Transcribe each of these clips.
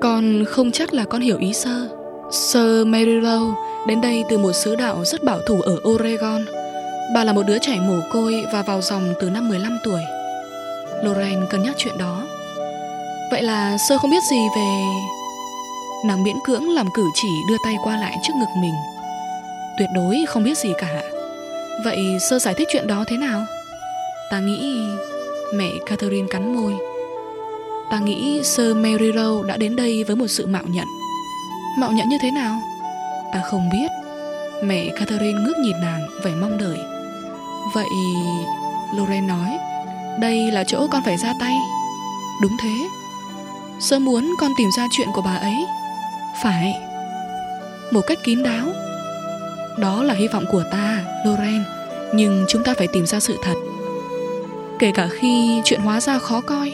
Con không chắc là con hiểu ý sơ sơ Merrilow đến đây từ một sứ đạo rất bảo thủ ở Oregon. Bà là một đứa trẻ mồ côi và vào dòng từ năm 15 tuổi. Lorraine cân nhắc chuyện đó. Vậy là sơ không biết gì về Nàng miễn cưỡng làm cử chỉ đưa tay qua lại trước ngực mình. Tuyệt đối không biết gì cả. Vậy sơ giải thích chuyện đó thế nào? Ta nghĩ... Mẹ Catherine cắn môi. Ta nghĩ Sir Mary Rowe đã đến đây với một sự mạo nhận. Mạo nhận như thế nào? Ta không biết. Mẹ Catherine ngước nhìn nàng vẻ mong đợi. Vậy... Lorraine nói Đây là chỗ con phải ra tay. Đúng thế. Sơ muốn con tìm ra chuyện của bà ấy. Phải. Một cách kín đáo. Đó là hy vọng của ta, Lorraine Nhưng chúng ta phải tìm ra sự thật. Kể cả khi chuyện hóa ra khó coi.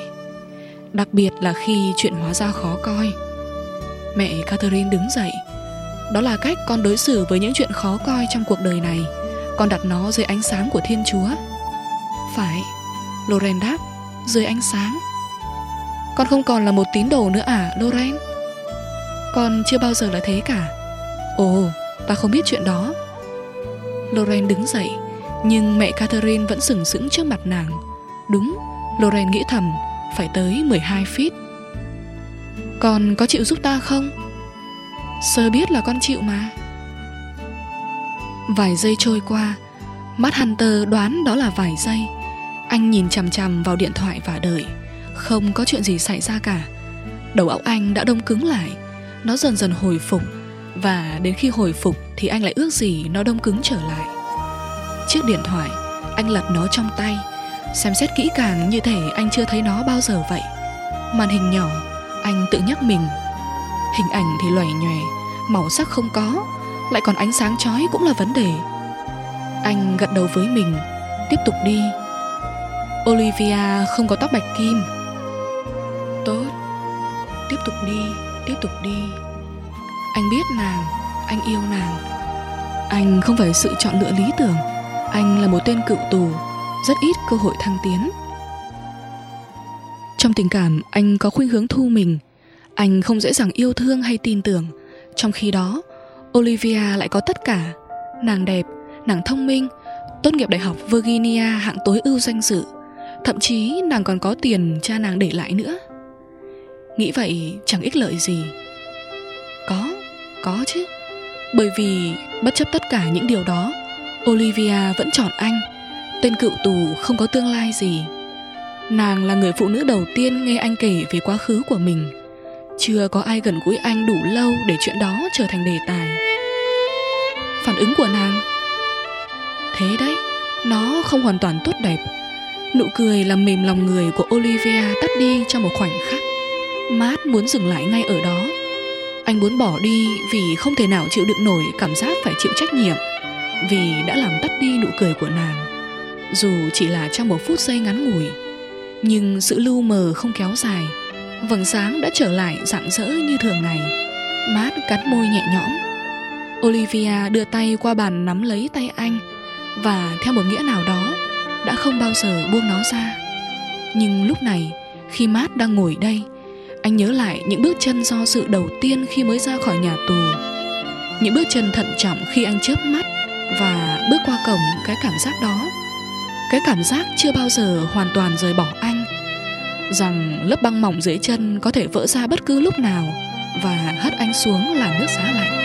Đặc biệt là khi chuyện hóa ra khó coi. Mẹ Catherine đứng dậy. Đó là cách con đối xử với những chuyện khó coi trong cuộc đời này. Con đặt nó dưới ánh sáng của Thiên Chúa. Phải, Loren đáp, Dưới ánh sáng. Con không còn là một tín đồ nữa à Loren? Con chưa bao giờ là thế cả. Ồ, ta không biết chuyện đó. Loren đứng dậy, Nhưng mẹ Catherine vẫn sừng sững trước mặt nàng. Đúng, Loren nghĩ thầm phải tới 12 feet. Con có chịu giúp ta không? Sơ biết là con chịu mà. Vài giây trôi qua Mắt Hunter đoán đó là vài giây. Anh nhìn chằm chằm vào điện thoại và đợi. Không có chuyện gì xảy ra cả. Đầu óc anh đã đông cứng lại. Nó dần dần hồi phục. Và đến khi hồi phục Thì anh lại ước gì nó đông cứng trở lại. Chiếc điện thoại, Anh lật nó trong tay. Xem xét kỹ càng như thể anh chưa thấy nó bao giờ vậy. Màn hình nhỏ, Anh tự nhắc mình. Hình ảnh thì loẻ nhòe, Màu sắc không có, Lại còn ánh sáng chói cũng là vấn đề. Anh gật đầu với mình, Tiếp tục đi. Olivia không có tóc bạch kim. Tốt. Tiếp tục đi, Tiếp tục đi. Anh biết nàng, Anh yêu nàng. Anh không phải sự chọn lựa lý tưởng. Anh là một tên cựu tù rất ít cơ hội thăng tiến. Trong tình cảm, anh có khuynh hướng thu mình. Anh không dễ dàng yêu thương hay tin tưởng. Trong khi đó, olivia lại có tất cả. Nàng đẹp, nàng thông minh, tốt nghiệp đại học virginia hạng tối ưu danh dự. Thậm chí, nàng còn có tiền cha nàng để lại nữa. Nghĩ vậy chẳng ích lợi gì. Có có chứ. Bởi vì bất chấp tất cả những điều đó, olivia vẫn chọn anh tên cựu tù không có tương lai gì. Nàng là người phụ nữ đầu tiên nghe anh kể về quá khứ của mình. Chưa có ai gần gũi anh đủ lâu để chuyện đó trở thành đề tài. Phản ứng của nàng? Thế đấy, nó không hoàn toàn tốt đẹp. Nụ cười làm mềm lòng người của olivia tắt đi trong một khoảnh khắc. Mát muốn dừng lại ngay ở đó. Anh muốn bỏ đi vì không thể nào chịu đựng nổi cảm giác phải chịu trách nhiệm, vì đã làm tắt đi nụ cười của nàng dù chỉ là trong một phút giây ngắn ngủi, nhưng sự lưu mờ không kéo dài, vầng sáng đã trở lại rạng rỡ như thường ngày. Mát cắn môi nhẹ nhõm, olivia đưa tay qua bàn nắm lấy tay anh, và theo một nghĩa nào đó, đã không bao giờ buông nó ra. Nhưng lúc này, khi mát đang ngồi đây, anh nhớ lại những bước chân do sự đầu tiên khi mới ra khỏi nhà tù, những bước chân thận trọng khi anh chớp mắt và bước qua cổng cái cảm giác đó cái cảm giác chưa bao giờ hoàn toàn rời bỏ anh. Rằng lớp băng mỏng dưới chân có thể vỡ ra bất cứ lúc nào và hất anh xuống làm nước giá lạnh.